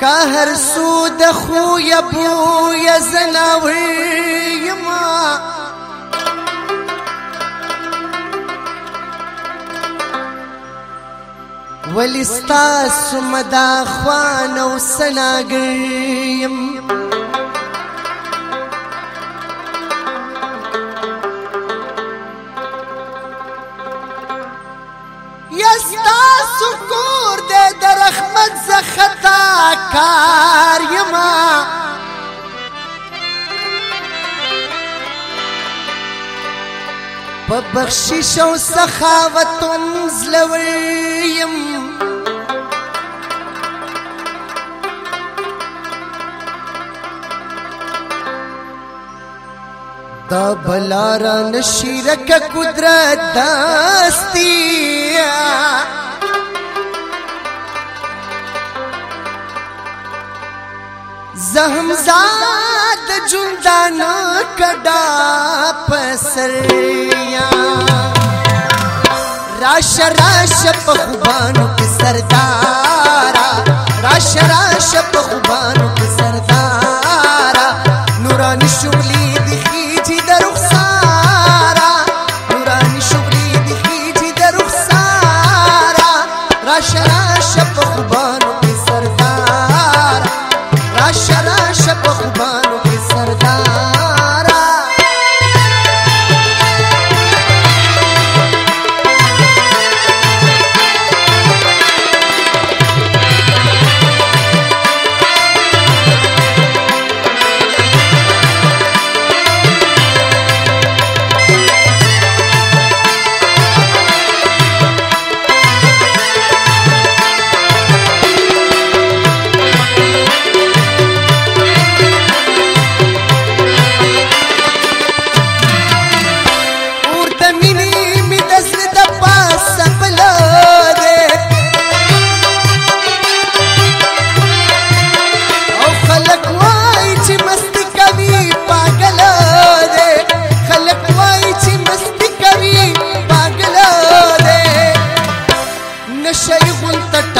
قهر سود خو یا بو یا زناوی یما ولستا سمدا خوان او سناګیم یستا سکون در رحمت زخطا کار یما په بخشش او سخاوتم زلویم دا بلاران شیرک قدرت داستیا دهمزا د جوندان کډا پسریا راش راش په خوبانو راش راش په خوبانو نوراني شغلي نورانی شغلی د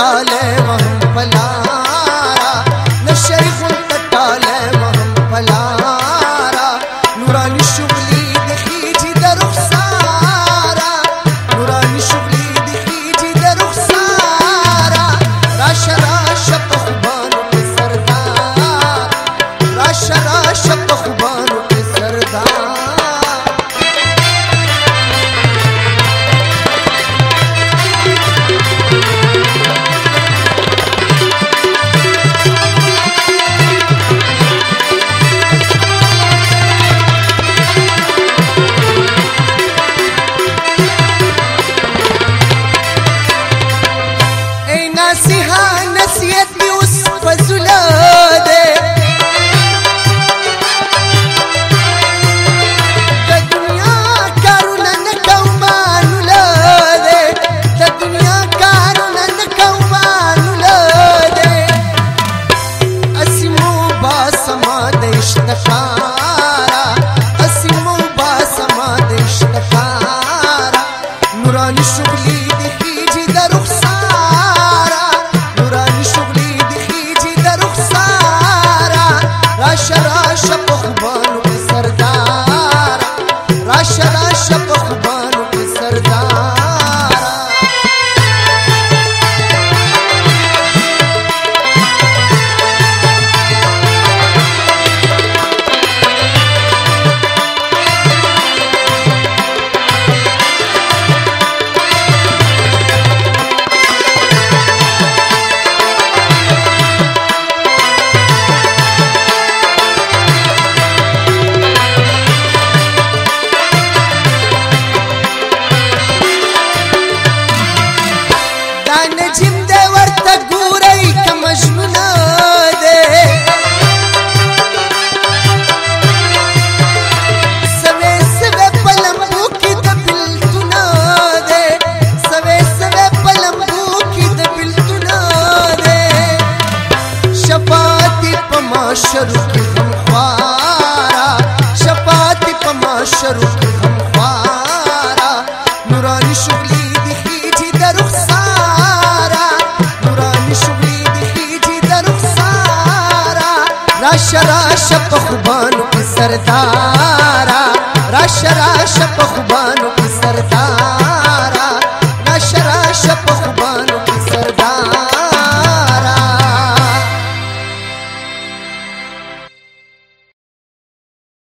dale Johnny Sublime. معاشرو کې هم خوارا شفاعت په معاشرو کې هم خوارا نورانی شغلي دي خېټي د رخسارا نورانی شغلي سردارا راشه راشه په